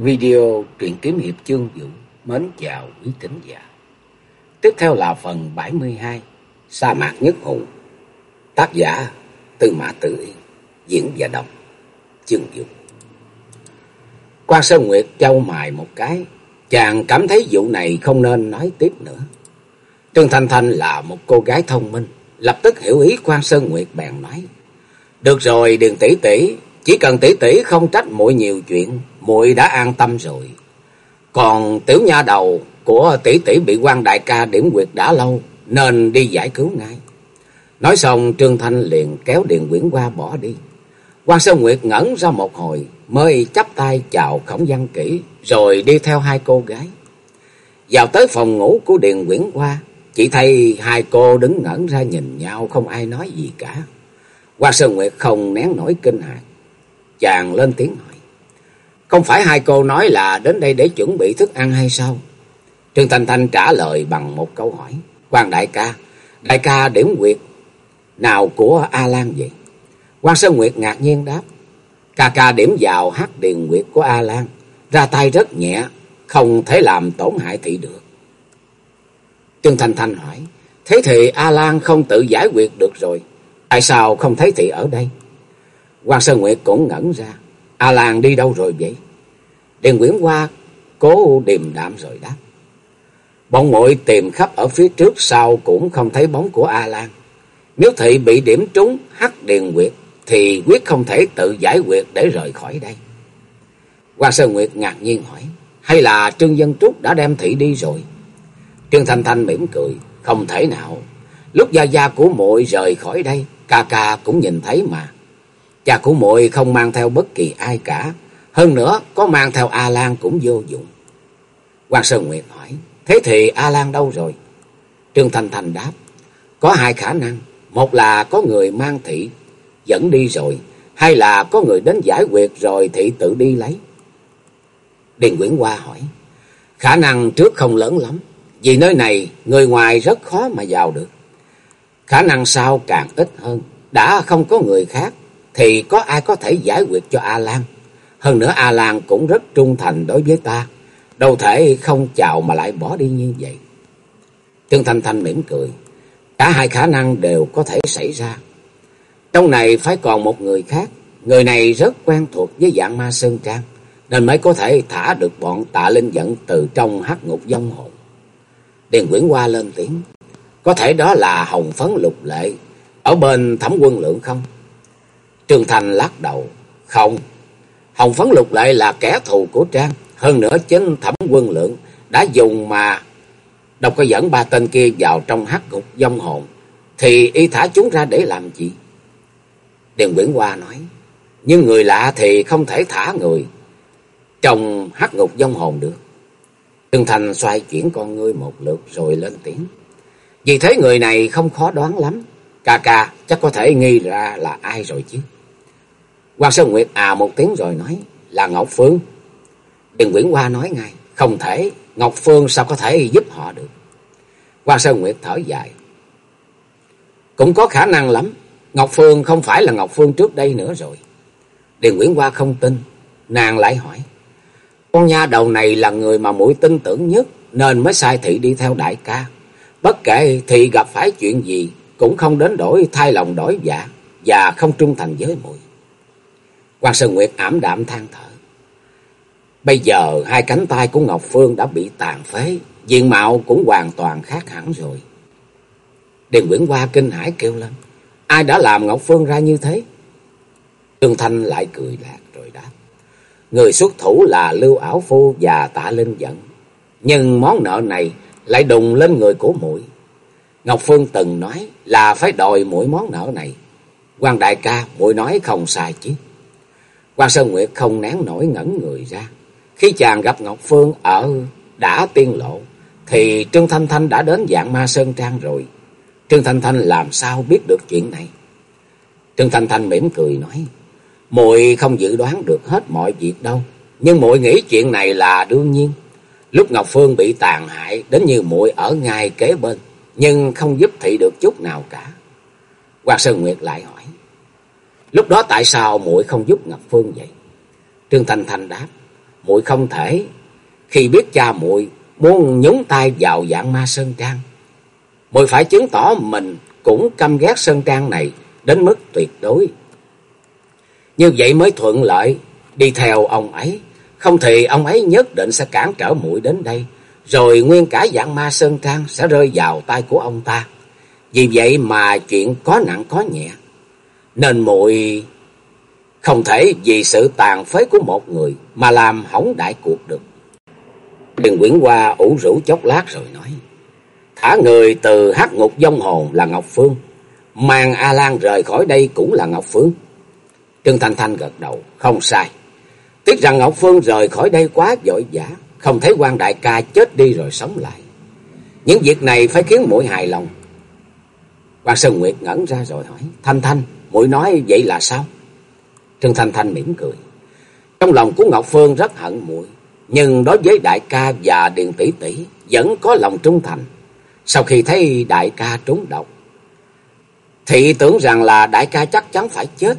Video truyện kiếm hiệp chương vũ mến chào quý thính giả. Tiếp theo là phần 72 Sa mạc nhất hùng Tác giả Tư Mã Tử Yên Diễn và đọc Chương vũ Quan Sơn Nguyệt châu mài một cái, Chàng cảm thấy vụ này không nên nói tiếp nữa. Trương Thanh Thanh là một cô gái thông minh, Lập tức hiểu ý Quan Sơn Nguyệt bèn nói, Được rồi, đừng tỷ tỷ chỉ cần tỷ tỷ không trách muội nhiều chuyện muội đã an tâm rồi. Còn tiểu nha đầu của tỷ tỷ bị quan đại ca điểm quyệt đã lâu, nên đi giải cứu ngay. Nói xong Trương Thanh liền kéo Điền Quyển qua bỏ đi. Quan Sơn Nguyệt ngẩn ra một hồi, mới chắp tay chào Khổng Văn Kỷ, rồi đi theo hai cô gái. Vào tới phòng ngủ của Điền Quyển qua, chỉ thấy hai cô đứng ngẩn ra nhìn nhau không ai nói gì cả. Quan Sơn Nguyệt không nén nổi kinh hãi. Chàng lên tiếng hỏi. Không phải hai cô nói là đến đây để chuẩn bị thức ăn hay sao? Trương Thanh Thanh trả lời bằng một câu hỏi. quan đại ca, đại ca điểm quyệt nào của A Lan vậy? quan Sơn Nguyệt ngạc nhiên đáp. Ca ca điểm vào hát điền quyệt của A Lan, ra tay rất nhẹ, không thể làm tổn hại thị được. Trương Thanh Thanh hỏi, thế thì A Lan không tự giải quyết được rồi, tại sao không thấy thị ở đây? Hoàng Sơn Nguyệt cũng ngẩn ra, A Lan đi đâu rồi vậy? Điền Quyển Hoa cố điềm đạm rồi đáp. Bọn muội tìm khắp ở phía trước sau cũng không thấy bóng của A Lan. Nếu thị bị điểm trúng hắc điền quyệt thì quyết không thể tự giải quyết để rời khỏi đây. Hoàng Sơn Nguyệt ngạc nhiên hỏi, hay là Trương Dân Trúc đã đem thị đi rồi? Trương Thanh Thanh mỉm cười, không thể nào. Lúc gia gia của muội rời khỏi đây, ca ca cũng nhìn thấy mà. Cha của muội không mang theo bất kỳ ai cả, hơn nữa có mang theo A Lan cũng vô dụng. Quan Sơn Nguyệt hỏi, thế thì A Lan đâu rồi? Trương Thanh Thành đáp, có hai khả năng, một là có người mang thị dẫn đi rồi, hay là có người đến giải quyết rồi thị tự đi lấy. Điền Quyển Hoa hỏi, khả năng trước không lớn lắm, vì nơi này người ngoài rất khó mà vào được. Khả năng sau càng ít hơn, đã không có người khác thì có ai có thể giải quyết cho A Lan. Hơn nữa A Lan cũng rất trung thành đối với ta, đâu thể không chào mà lại bỏ đi như vậy. Trương Thanh Thanh mỉm cười, cả hai khả năng đều có thể xảy ra. Trong này phải còn một người khác, người này rất quen thuộc với dạng ma sơn trang, nên mới có thể thả được bọn tạ linh dẫn từ trong hắc ngục vong hồn. Điền Quyển Hoa lên tiếng, có thể đó là hồng phấn lục lệ, ở bên thẩm quân lượng không? Trương Thành lắc đầu, không, Hồng Phấn Lục Lệ là kẻ thù của Trang. Hơn nữa chính thẩm quân lượng đã dùng mà độc có dẫn ba tên kia vào trong hắc ngục dông hồn. Thì y thả chúng ra để làm gì? Điền Nguyễn Hoa nói. Nhưng người lạ thì không thể thả người trong hắc ngục dông hồn được. Trương Thành xoay chuyển con ngươi một lượt rồi lên tiếng. Vì thế người này không khó đoán lắm. Ca ca chắc có thể nghi ra là ai rồi chứ. Quan Sơn Nguyệt à một tiếng rồi nói là Ngọc Phương. Điền Nguyễn Hoa nói ngay, không thể, Ngọc Phương sao có thể giúp họ được. Quan Sơn Nguyệt thở dài. Cũng có khả năng lắm, Ngọc Phương không phải là Ngọc Phương trước đây nữa rồi. Điền Nguyễn Hoa không tin, nàng lại hỏi. Con nha đầu này là người mà mũi tin tưởng nhất nên mới sai thị đi theo đại ca. Bất kể thị gặp phải chuyện gì cũng không đến đổi thay lòng đổi dạ và không trung thành với mũi. Quan Sơn Nguyệt ảm đạm than thở. Bây giờ hai cánh tay của Ngọc Phương đã bị tàn phế, diện mạo cũng hoàn toàn khác hẳn rồi. Điền Nguyễn Hoa kinh hãi kêu lên, ai đã làm Ngọc Phương ra như thế? Trương Thanh lại cười lạc rồi đáp, người xuất thủ là Lưu Ảo Phu và Tạ Linh Giận, nhưng món nợ này lại đùng lên người của muội. Ngọc Phương từng nói là phải đòi mỗi món nợ này. quan đại ca, muội nói không sai chứ. Quan Sơn Nguyệt không nén nổi ngẩn người ra. Khi chàng gặp Ngọc Phương ở đã tiên lộ, thì Trương Thanh Thanh đã đến dạng ma Sơn Trang rồi. Trương Thanh Thanh làm sao biết được chuyện này? Trương Thanh Thanh mỉm cười nói, muội không dự đoán được hết mọi việc đâu, nhưng muội nghĩ chuyện này là đương nhiên. Lúc Ngọc Phương bị tàn hại đến như muội ở ngay kế bên, nhưng không giúp thị được chút nào cả. Quan Sơn Nguyệt lại hỏi, Lúc đó tại sao muội không giúp Ngọc Phương vậy? Trương Thanh Thanh đáp, muội không thể khi biết cha muội muốn nhúng tay vào dạng ma sơn trang, muội phải chứng tỏ mình cũng căm ghét sơn trang này đến mức tuyệt đối. Như vậy mới thuận lợi đi theo ông ấy, không thì ông ấy nhất định sẽ cản trở muội đến đây, rồi nguyên cả dạng ma sơn trang sẽ rơi vào tay của ông ta. Vì vậy mà chuyện có nặng có nhẹ, nên muội không thể vì sự tàn phế của một người mà làm hỏng đại cuộc được. Điền Quyển Hoa ủ rũ chốc lát rồi nói. Thả người từ hắc ngục vong hồn là Ngọc Phương. Mang A Lan rời khỏi đây cũng là Ngọc Phương. Trương Thanh Thanh gật đầu. Không sai. Tiếc rằng Ngọc Phương rời khỏi đây quá vội vã. Không thấy quan đại ca chết đi rồi sống lại. Những việc này phải khiến mũi hài lòng. Quan Sơn Nguyệt ngẩn ra rồi hỏi. Thanh Thanh, muội nói vậy là sao? Trương Thanh Thanh mỉm cười. Trong lòng của Ngọc Phương rất hận muội, nhưng đối với đại ca và Điền tỷ tỷ vẫn có lòng trung thành. Sau khi thấy đại ca trúng độc, thị tưởng rằng là đại ca chắc chắn phải chết.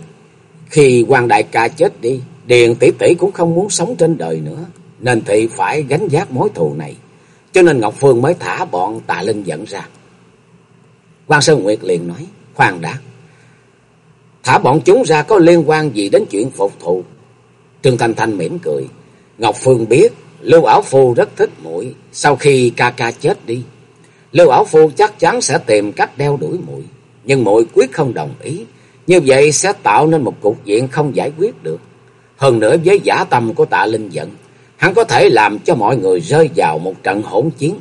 Khi quan đại ca chết đi, Điền tỷ tỷ cũng không muốn sống trên đời nữa, nên thị phải gánh vác mối thù này. Cho nên Ngọc Phương mới thả bọn Tà Linh dẫn ra. Quan Sơn Nguyệt liền nói, khoan đã, Thả bọn chúng ra có liên quan gì đến chuyện phục thù. Trương Thanh Thanh mỉm cười. Ngọc Phương biết Lưu Ảo Phu rất thích muội sau khi ca ca chết đi. Lưu Ảo Phu chắc chắn sẽ tìm cách đeo đuổi muội, nhưng muội quyết không đồng ý. Như vậy sẽ tạo nên một cục diện không giải quyết được. Hơn nữa với giả tâm của tạ linh giận, hắn có thể làm cho mọi người rơi vào một trận hỗn chiến.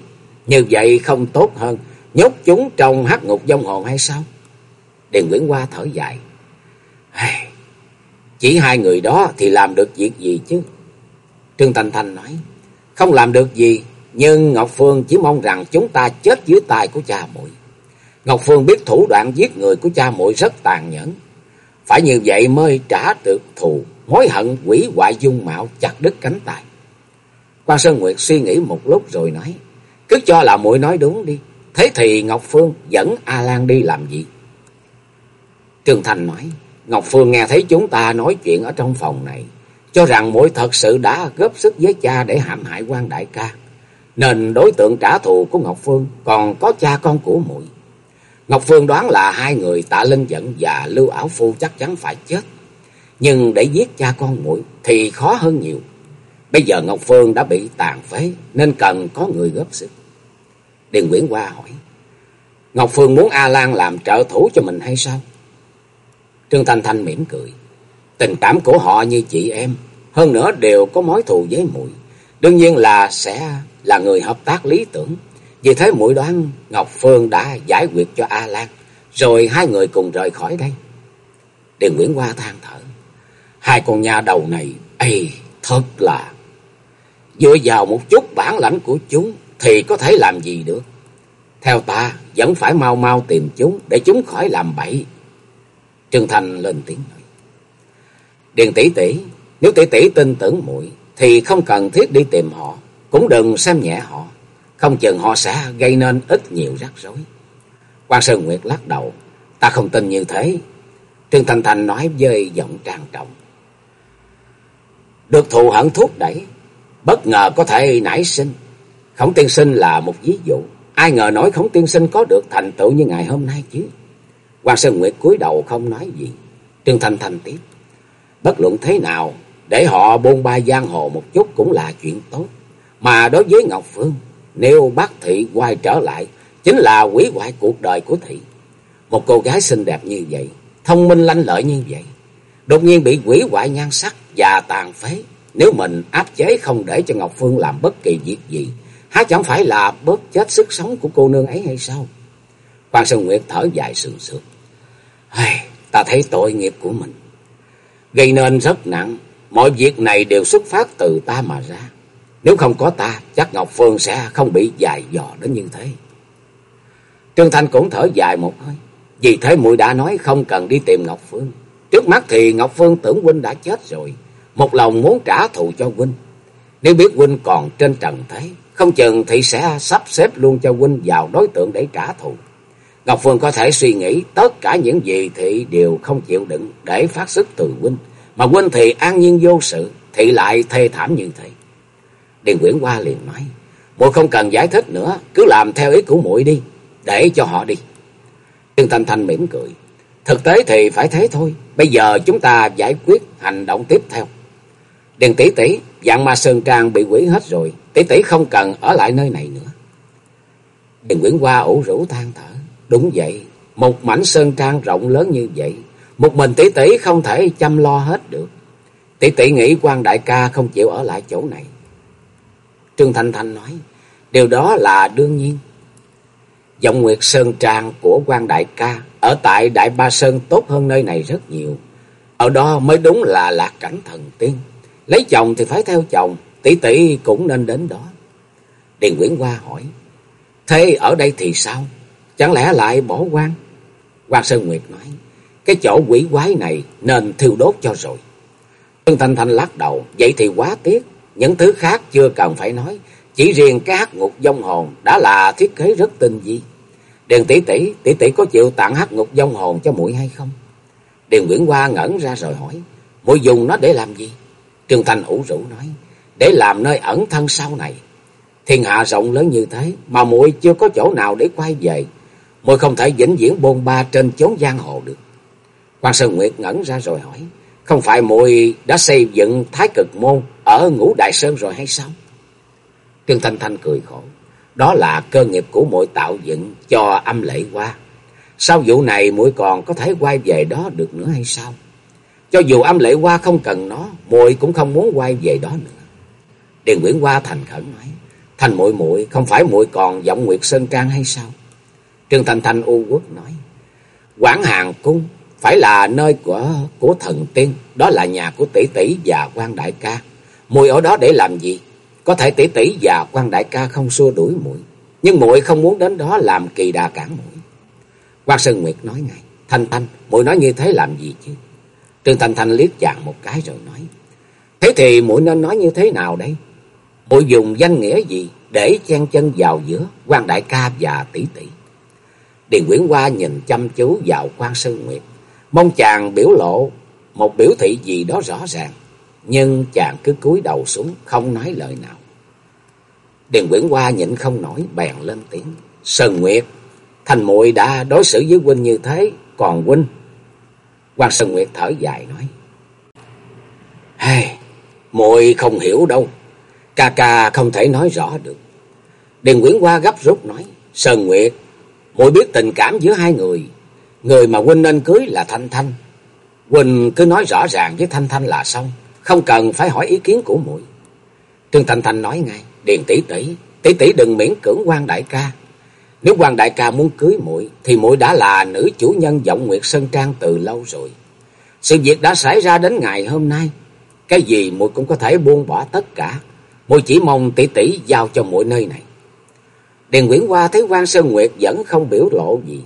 Như vậy không tốt hơn nhốt chúng trong hắc ngục vong hồn hay sao? Điền Nguyễn Hoa thở dài. Chỉ hai người đó thì làm được việc gì chứ? Trương Thanh Thanh nói, không làm được gì, nhưng Ngọc Phương chỉ mong rằng chúng ta chết dưới tay của cha muội. Ngọc Phương biết thủ đoạn giết người của cha muội rất tàn nhẫn. Phải như vậy mới trả được thù, mối hận quỷ hoại dung mạo chặt đứt cánh tay. Quan Sơn Nguyệt suy nghĩ một lúc rồi nói, cứ cho là muội nói đúng đi. Thế thì Ngọc Phương dẫn A Lan đi làm gì? Trương Thành nói, Ngọc Phương nghe thấy chúng ta nói chuyện ở trong phòng này, cho rằng muội thật sự đã góp sức với cha để hãm hại quan đại ca. Nên đối tượng trả thù của Ngọc Phương còn có cha con của muội. Ngọc Phương đoán là hai người Tạ Linh Dẫn và Lưu Ảo Phu chắc chắn phải chết. Nhưng để giết cha con muội thì khó hơn nhiều. Bây giờ Ngọc Phương đã bị tàn phế nên cần có người góp sức. Điền Nguyễn Hoa hỏi. Ngọc Phương muốn A Lan làm trợ thủ cho mình hay sao? Trương Thanh Thanh mỉm cười. Tình cảm của họ như chị em, hơn nữa đều có mối thù với muội, đương nhiên là sẽ là người hợp tác lý tưởng. Vì thế muội đoán Ngọc Phương đã giải quyết cho A Lan, rồi hai người cùng rời khỏi đây. Điền Nguyễn Hoa than thở. Hai con nhà đầu này, ây, thật là dựa vào một chút bản lãnh của chúng thì có thể làm gì được. Theo ta, vẫn phải mau mau tìm chúng để chúng khỏi làm bậy. Trương Thành lên tiếng nói. Điền tỷ tỷ, nếu tỷ tỷ tin tưởng muội thì không cần thiết đi tìm họ, cũng đừng xem nhẹ họ, không chừng họ sẽ gây nên ít nhiều rắc rối. Quan Sơn Nguyệt lắc đầu, ta không tin như thế. Trương Thành Thành nói với giọng trang trọng. Được thù hận thúc đẩy, bất ngờ có thể nảy sinh. Khổng tiên sinh là một ví dụ. Ai ngờ nói khổng tiên sinh có được thành tựu như ngày hôm nay chứ. Hoàng Sơn Nguyệt cúi đầu không nói gì. Trương Thanh Thanh tiếp. Bất luận thế nào, để họ bôn ba giang hồ một chút cũng là chuyện tốt. Mà đối với Ngọc Phương, nếu bác thị quay trở lại, chính là quỷ hoại cuộc đời của thị. Một cô gái xinh đẹp như vậy, thông minh lanh lợi như vậy, đột nhiên bị quỷ hoại nhan sắc và tàn phế. Nếu mình áp chế không để cho Ngọc Phương làm bất kỳ việc gì, há chẳng phải là bớt chết sức sống của cô nương ấy hay sao? Quan Sơn Nguyệt thở dài sườn sượt. Ta thấy tội nghiệp của mình. Gây nên rất nặng. Mọi việc này đều xuất phát từ ta mà ra. Nếu không có ta, chắc Ngọc Phương sẽ không bị dài dò đến như thế. Trương Thanh cũng thở dài một hơi. Vì thế muội đã nói không cần đi tìm Ngọc Phương. Trước mắt thì Ngọc Phương tưởng huynh đã chết rồi. Một lòng muốn trả thù cho huynh. Nếu biết huynh còn trên trần thế, không chừng thì sẽ sắp xếp luôn cho huynh vào đối tượng để trả thù. Ngọc Phương có thể suy nghĩ tất cả những gì thị đều không chịu đựng để phát xuất từ huynh. Mà huynh thì an nhiên vô sự, thị lại thê thảm như thế. Điền Quyển Hoa liền nói, muội không cần giải thích nữa, cứ làm theo ý của muội đi, để cho họ đi. Trương Thanh Thanh mỉm cười, thực tế thì phải thế thôi, bây giờ chúng ta giải quyết hành động tiếp theo. Điền tỷ tỷ, dạng ma sơn trang bị quỷ hết rồi, tỷ tỷ không cần ở lại nơi này nữa. Điền Quyển Hoa ủ rũ than thở, đúng vậy, một mảnh sơn trang rộng lớn như vậy, một mình tỷ tỷ không thể chăm lo hết được. Tỷ tỷ nghĩ quan đại ca không chịu ở lại chỗ này. Trương Thanh Thanh nói, điều đó là đương nhiên. Dòng Nguyệt Sơn Trang của quan đại ca ở tại Đại Ba Sơn tốt hơn nơi này rất nhiều. Ở đó mới đúng là lạc cảnh thần tiên. Lấy chồng thì phải theo chồng, tỷ tỷ cũng nên đến đó. Điền Nguyễn Hoa hỏi, thế ở đây thì sao? Chẳng lẽ lại bỏ quan? Quan Sơn Nguyệt nói, cái chỗ quỷ quái này nên thiêu đốt cho rồi. Trương Thanh Thanh lắc đầu, vậy thì quá tiếc. Những thứ khác chưa cần phải nói, chỉ riêng cái hắc ngục dông hồn đã là thiết kế rất tinh vi. Điền tỷ tỷ, tỷ tỷ có chịu tặng hắc ngục dông hồn cho muội hay không? Điền Nguyễn Hoa ngẩn ra rồi hỏi, muội dùng nó để làm gì? Trương Thanh ủ rũ nói, để làm nơi ẩn thân sau này. Thiên hạ rộng lớn như thế mà muội chưa có chỗ nào để quay về, muội không thể vĩnh viễn bôn ba trên chốn giang hồ được. Quan Sơn Nguyệt ngẩn ra rồi hỏi, không phải muội đã xây dựng Thái Cực môn ở Ngũ Đại Sơn rồi hay sao? Trương Thanh Thanh cười khổ, đó là cơ nghiệp của muội tạo dựng cho âm lệ qua. Sau vụ này muội còn có thể quay về đó được nữa hay sao? Cho dù âm lệ qua không cần nó, muội cũng không muốn quay về đó nữa. Điền Nguyễn Hoa thành khẩn nói, Thành muội muội không phải muội còn giọng Nguyệt Sơn Trang hay sao? Trương Thanh Thanh u quốc nói, Quảng Hàng Cung phải là nơi của của thần tiên, đó là nhà của tỷ tỷ và quan đại ca. Muội ở đó để làm gì? Có thể tỷ tỷ và quan đại ca không xua đuổi muội, nhưng muội không muốn đến đó làm kỳ đà cản muội. Quan Sơn Nguyệt nói ngay, Thanh Thanh, muội nói như thế làm gì chứ? Trương Thanh Thanh liếc chàng một cái rồi nói, thế thì muội nên nói như thế nào đây? Muội dùng danh nghĩa gì để chen chân vào giữa quan đại ca và tỷ tỷ? Điền Nguyễn Hoa nhìn chăm chú vào quan Sơn Nguyệt, mong chàng biểu lộ một biểu thị gì đó rõ ràng, nhưng chàng cứ cúi đầu xuống không nói lời nào. Điền Nguyễn Hoa nhịn không nổi bèn lên tiếng, "Sơn Nguyệt, Thành muội đã đối xử với huynh như thế, còn huynh?" Quan Sơn Nguyệt thở dài nói, "Hey, muội không hiểu đâu, ca ca không thể nói rõ được." Điền Nguyễn Hoa gấp rút nói, "Sơn Nguyệt, muội biết tình cảm giữa hai người, người mà huynh nên cưới là Thanh Thanh. Huynh cứ nói rõ ràng với Thanh Thanh là xong, không cần phải hỏi ý kiến của muội." Trương Thanh Thanh nói ngay, "Điền tỷ tỷ, tỷ tỷ đừng miễn cưỡng quan đại ca. Nếu quan đại ca muốn cưới muội thì muội đã là nữ chủ nhân giọng Nguyệt Sơn Trang từ lâu rồi. Sự việc đã xảy ra đến ngày hôm nay, cái gì muội cũng có thể buông bỏ tất cả. Muội chỉ mong tỷ tỷ giao cho muội nơi này." Điền Nguyễn Hoa thấy quan Sơn Nguyệt vẫn không biểu lộ gì.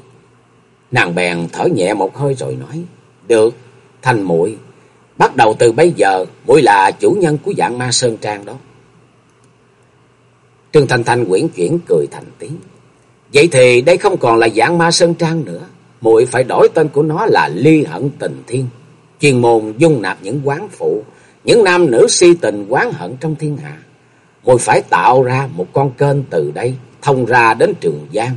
Nàng bèn thở nhẹ một hơi rồi nói, Được, thành muội bắt đầu từ bây giờ, muội là chủ nhân của dạng ma Sơn Trang đó. Trương Thanh Thanh quyển chuyển cười thành tiếng. Vậy thì đây không còn là dạng ma Sơn Trang nữa, muội phải đổi tên của nó là Ly Hận Tình Thiên, chuyên môn dung nạp những quán phụ, những nam nữ si tình quán hận trong thiên hạ. Muội phải tạo ra một con kênh từ đây thông ra đến Trường Giang,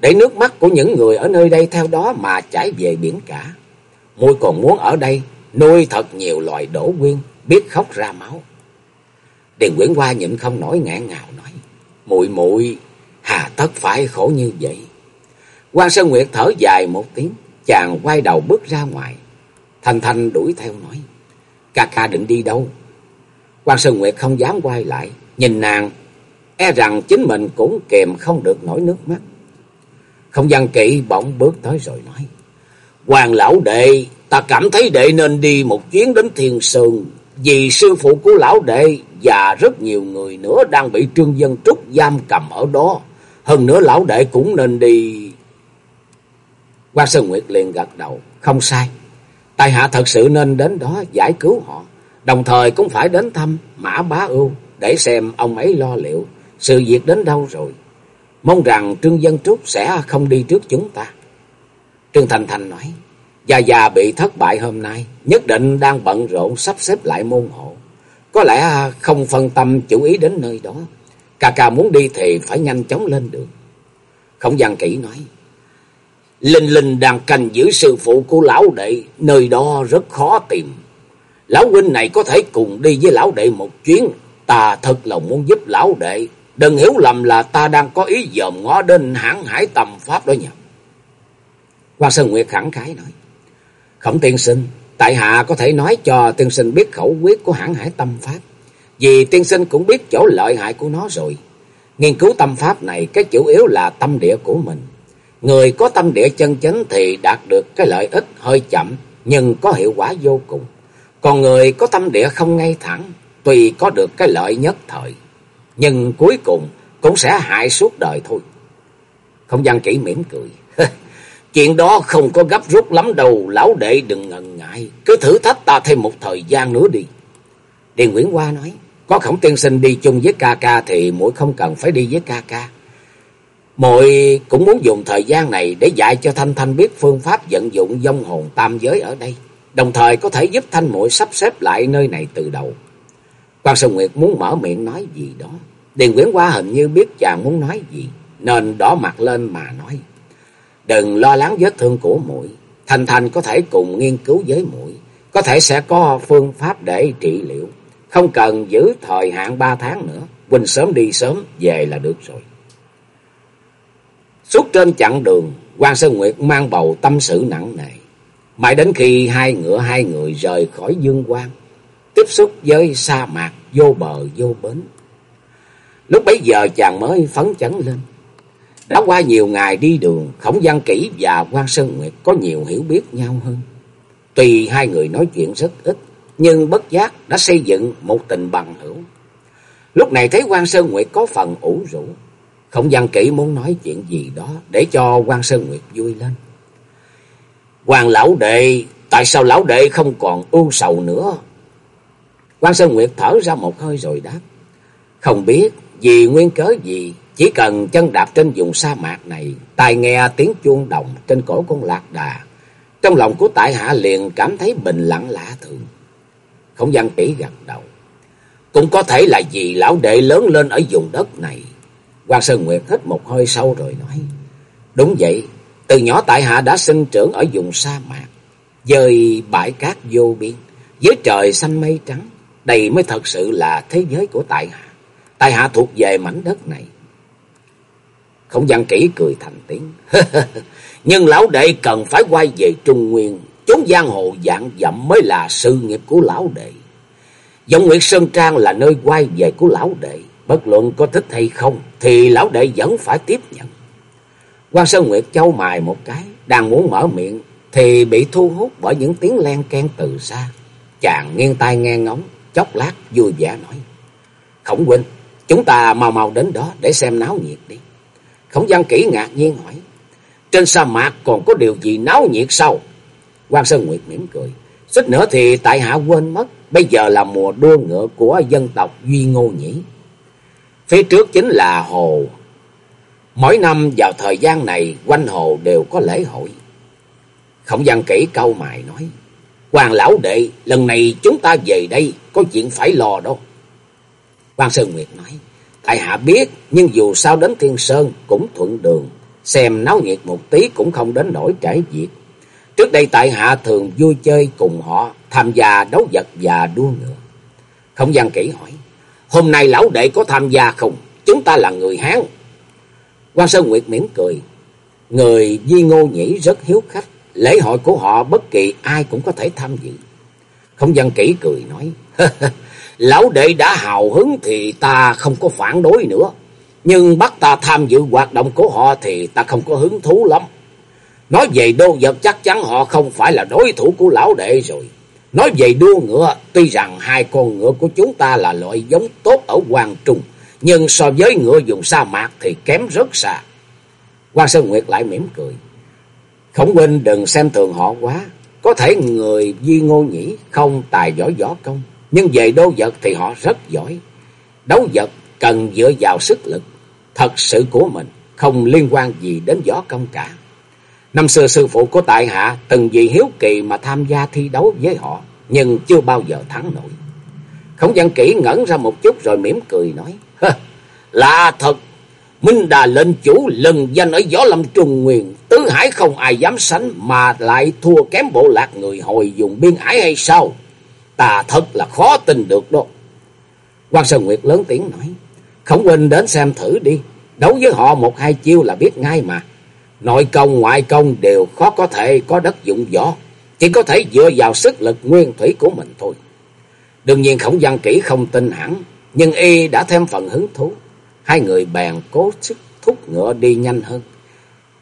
để nước mắt của những người ở nơi đây theo đó mà chảy về biển cả. Muội còn muốn ở đây nuôi thật nhiều loài đổ quyên, biết khóc ra máu. Điền Quyển Hoa nhịn không nổi ngạn ngào nói, muội muội hà tất phải khổ như vậy. Quan Sơn Nguyệt thở dài một tiếng, chàng quay đầu bước ra ngoài. Thanh Thanh đuổi theo nói, ca ca định đi đâu? Quan Sơn Nguyệt không dám quay lại, nhìn nàng e rằng chính mình cũng kèm không được nổi nước mắt. Không gian kỵ bỗng bước tới rồi nói, Hoàng lão đệ, ta cảm thấy đệ nên đi một chuyến đến Thiên Sơn, vì sư phụ của lão đệ và rất nhiều người nữa đang bị Trương Dân Trúc giam cầm ở đó. Hơn nữa lão đệ cũng nên đi... Quang Sơn Nguyệt liền gật đầu, không sai. Tài hạ thật sự nên đến đó giải cứu họ, đồng thời cũng phải đến thăm Mã Bá Ưu để xem ông ấy lo liệu sự việc đến đâu rồi. Mong rằng Trương Dân Trúc sẽ không đi trước chúng ta. Trương Thành Thành nói, Gia Gia bị thất bại hôm nay, nhất định đang bận rộn sắp xếp lại môn hộ. có lẽ không phân tâm chú ý đến nơi đó. Ca ca muốn đi thì phải nhanh chóng lên đường. Không gian kỹ nói. Linh Linh đang canh giữ sư phụ của lão đệ, nơi đó rất khó tìm. Lão huynh này có thể cùng đi với lão đệ một chuyến, ta thật lòng muốn giúp lão đệ. Đừng hiểu lầm là ta đang có ý dòm ngó đến hãng hải tầm pháp đó nhỉ. Quan Sơn Nguyệt khẳng khái nói. Khổng tiên sinh, tại hạ có thể nói cho tiên sinh biết khẩu quyết của hãng hải tâm pháp. Vì tiên sinh cũng biết chỗ lợi hại của nó rồi. Nghiên cứu tâm pháp này cái chủ yếu là tâm địa của mình. Người có tâm địa chân chánh thì đạt được cái lợi ích hơi chậm nhưng có hiệu quả vô cùng. Còn người có tâm địa không ngay thẳng tùy có được cái lợi nhất thời nhưng cuối cùng cũng sẽ hại suốt đời thôi. Không gian kỹ mỉm cười. Chuyện đó không có gấp rút lắm đâu, lão đệ đừng ngần ngại, cứ thử thách ta thêm một thời gian nữa đi. Điền Nguyễn Hoa nói, có khổng tiên sinh đi chung với ca ca thì muội không cần phải đi với ca ca. Muội cũng muốn dùng thời gian này để dạy cho Thanh Thanh biết phương pháp vận dụng dông hồn tam giới ở đây, đồng thời có thể giúp Thanh muội sắp xếp lại nơi này từ đầu. Quan Sơn Nguyệt muốn mở miệng nói gì đó, Điền Nguyễn Hoa hình như biết chàng muốn nói gì, nên đỏ mặt lên mà nói: "Đừng lo lắng vết thương của muội, thành thành có thể cùng nghiên cứu với muội, có thể sẽ có phương pháp để trị liệu, không cần giữ thời hạn ba tháng nữa, Quỳnh sớm đi sớm về là được rồi." Suốt trên chặng đường, quan Sơn Nguyệt mang bầu tâm sự nặng nề. Mãi đến khi hai ngựa hai người rời khỏi dương quan, tiếp xúc với sa mạc vô bờ vô bến. Lúc bấy giờ chàng mới phấn chấn lên. Đã qua nhiều ngày đi đường, Khổng Văn Kỷ và quan Sơn Nguyệt có nhiều hiểu biết nhau hơn. Tuy hai người nói chuyện rất ít, nhưng bất giác đã xây dựng một tình bằng hữu. Lúc này thấy quan Sơn Nguyệt có phần ủ rũ, Khổng Văn Kỷ muốn nói chuyện gì đó để cho quan Sơn Nguyệt vui lên. Hoàng lão đệ, tại sao lão đệ không còn ưu sầu nữa? quan Sơn Nguyệt thở ra một hơi rồi đáp. Không biết vì nguyên cớ gì, chỉ cần chân đạp trên vùng sa mạc này, tai nghe tiếng chuông đồng trên cổ con lạc đà. Trong lòng của tại hạ liền cảm thấy bình lặng lạ thường. Không gian kỹ gật đầu. Cũng có thể là vì lão đệ lớn lên ở vùng đất này. quan Sơn Nguyệt hít một hơi sâu rồi nói. Đúng vậy, từ nhỏ tại hạ đã sinh trưởng ở vùng sa mạc. Dời bãi cát vô biên, dưới trời xanh mây trắng. Đây mới thật sự là thế giới của tại hạ. Tại hạ thuộc về mảnh đất này. Không gian kỹ cười thành tiếng. Nhưng lão đệ cần phải quay về Trung Nguyên. Chốn giang hồ dạng dặm mới là sự nghiệp của lão đệ. Dòng Nguyệt Sơn Trang là nơi quay về của lão đệ. Bất luận có thích hay không thì lão đệ vẫn phải tiếp nhận. Quan Sơn Nguyệt châu mài một cái, đang muốn mở miệng thì bị thu hút bởi những tiếng len ken từ xa. Chàng nghiêng tai nghe ngóng, chốc lát vui vẻ nói. Khổng huynh, chúng ta mau mau đến đó để xem náo nhiệt đi. Khổng văn Kỷ ngạc nhiên hỏi. Trên sa mạc còn có điều gì náo nhiệt sao? quan Sơn Nguyệt mỉm cười. Xích nữa thì tại hạ quên mất. Bây giờ là mùa đua ngựa của dân tộc Duy Ngô Nhĩ. Phía trước chính là hồ. Mỗi năm vào thời gian này quanh hồ đều có lễ hội. Khổng văn Kỷ câu mài nói. Hoàng lão đệ, lần này chúng ta về đây, có chuyện phải lo đâu. Quan Sơn Nguyệt nói, tại hạ biết, nhưng dù sao đến Thiên Sơn cũng thuận đường, xem náo nhiệt một tí cũng không đến nỗi trải việc. Trước đây tại hạ thường vui chơi cùng họ, tham gia đấu vật và đua ngựa. Không gian kỹ hỏi, hôm nay lão đệ có tham gia không? Chúng ta là người Hán. Quan Sơn Nguyệt mỉm cười, người Di Ngô Nhĩ rất hiếu khách, lễ hội của họ bất kỳ ai cũng có thể tham dự. Không gian kỹ cười nói, lão đệ đã hào hứng thì ta không có phản đối nữa. Nhưng bắt ta tham dự hoạt động của họ thì ta không có hứng thú lắm. Nói về đô vật chắc chắn họ không phải là đối thủ của lão đệ rồi. Nói về đua ngựa, tuy rằng hai con ngựa của chúng ta là loại giống tốt ở Hoàng Trung, nhưng so với ngựa dùng sa mạc thì kém rất xa. Quan Sơn Nguyệt lại mỉm cười. Khổng huynh đừng xem thường họ quá. Có thể người Di Ngô Nhĩ không tài giỏi võ công. Nhưng về đô vật thì họ rất giỏi. Đấu vật cần dựa vào sức lực. Thật sự của mình không liên quan gì đến võ công cả. Năm xưa sư phụ của tại hạ từng vì hiếu kỳ mà tham gia thi đấu với họ. Nhưng chưa bao giờ thắng nổi. Khổng văn kỹ ngẩn ra một chút rồi mỉm cười nói. Là thật, Minh Đà lệnh chủ lần danh ở gió lâm trùng nguyên, tứ hải không ai dám sánh mà lại thua kém bộ lạc người hồi dùng biên ải hay sao? Ta thật là khó tin được đó. quan Sơn Nguyệt lớn tiếng nói, Khổng huynh đến xem thử đi, đấu với họ một hai chiêu là biết ngay mà. Nội công ngoại công đều khó có thể có đất dụng võ, chỉ có thể dựa vào sức lực nguyên thủy của mình thôi. Đương nhiên khổng văn kỹ không tin hẳn, nhưng y đã thêm phần hứng thú. Hai người bèn cố sức thúc ngựa đi nhanh hơn.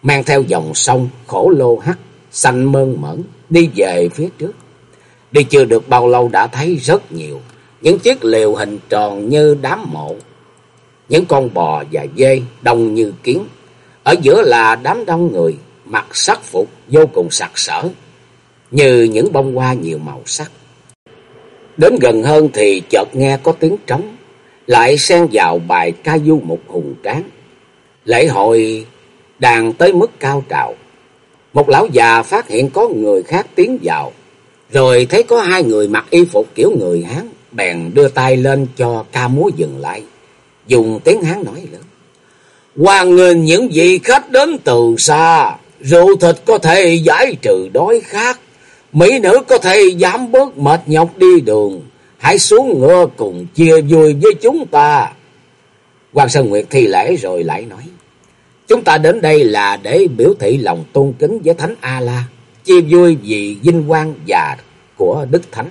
Mang theo dòng sông khổ lô hắt, xanh mơn mởn, đi về phía trước. Đi chưa được bao lâu đã thấy rất nhiều, những chiếc liều hình tròn như đám mộ. Những con bò và dê đông như kiến. Ở giữa là đám đông người, mặc sắc phục vô cùng sặc sỡ, như những bông hoa nhiều màu sắc. Đến gần hơn thì chợt nghe có tiếng trống, lại xen vào bài ca du một hùng tráng. Lễ hội đàn tới mức cao trào. Một lão già phát hiện có người khác tiến vào, rồi thấy có hai người mặc y phục kiểu người Hán, bèn đưa tay lên cho ca múa dừng lại, dùng tiếng Hán nói lớn. Hoàng nghênh những vị khách đến từ xa, rượu thịt có thể giải trừ đói khát, Mỹ nữ có thể giảm bớt mệt nhọc đi đường. Hãy xuống ngựa cùng chia vui với chúng ta. Hoàng Sơn Nguyệt thi lễ rồi lại nói. Chúng ta đến đây là để biểu thị lòng tôn kính với Thánh A-La. Chia vui vì vinh quang và của Đức Thánh.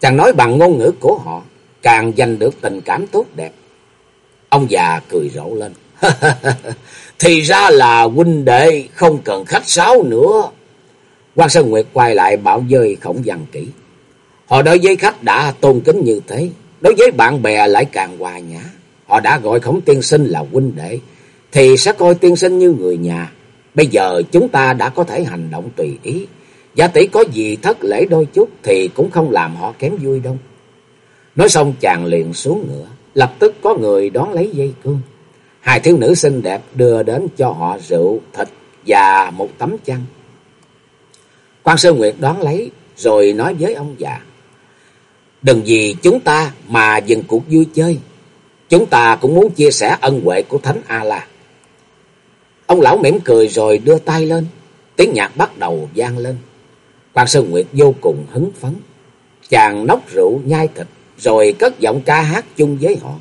Chàng nói bằng ngôn ngữ của họ. Càng giành được tình cảm tốt đẹp. Ông già cười rộ lên. Thì ra là huynh đệ không cần khách sáo nữa. Quan Sơn Nguyệt quay lại bảo dơi khổng văn kỹ. Họ đối với khách đã tôn kính như thế, đối với bạn bè lại càng hòa nhã. Họ đã gọi khổng tiên sinh là huynh đệ, thì sẽ coi tiên sinh như người nhà. Bây giờ chúng ta đã có thể hành động tùy ý. Giả tỷ có gì thất lễ đôi chút thì cũng không làm họ kém vui đâu. Nói xong chàng liền xuống ngựa, lập tức có người đón lấy dây cương. Hai thiếu nữ xinh đẹp đưa đến cho họ rượu, thịt và một tấm chăn. Quan Sơn Nguyệt đón lấy rồi nói với ông già. Đừng vì chúng ta mà dừng cuộc vui chơi. Chúng ta cũng muốn chia sẻ ân huệ của Thánh A-La. Ông lão mỉm cười rồi đưa tay lên. Tiếng nhạc bắt đầu vang lên. Quan Sơn Nguyệt vô cùng hứng phấn. Chàng nốc rượu nhai thịt rồi cất giọng ca hát chung với họ.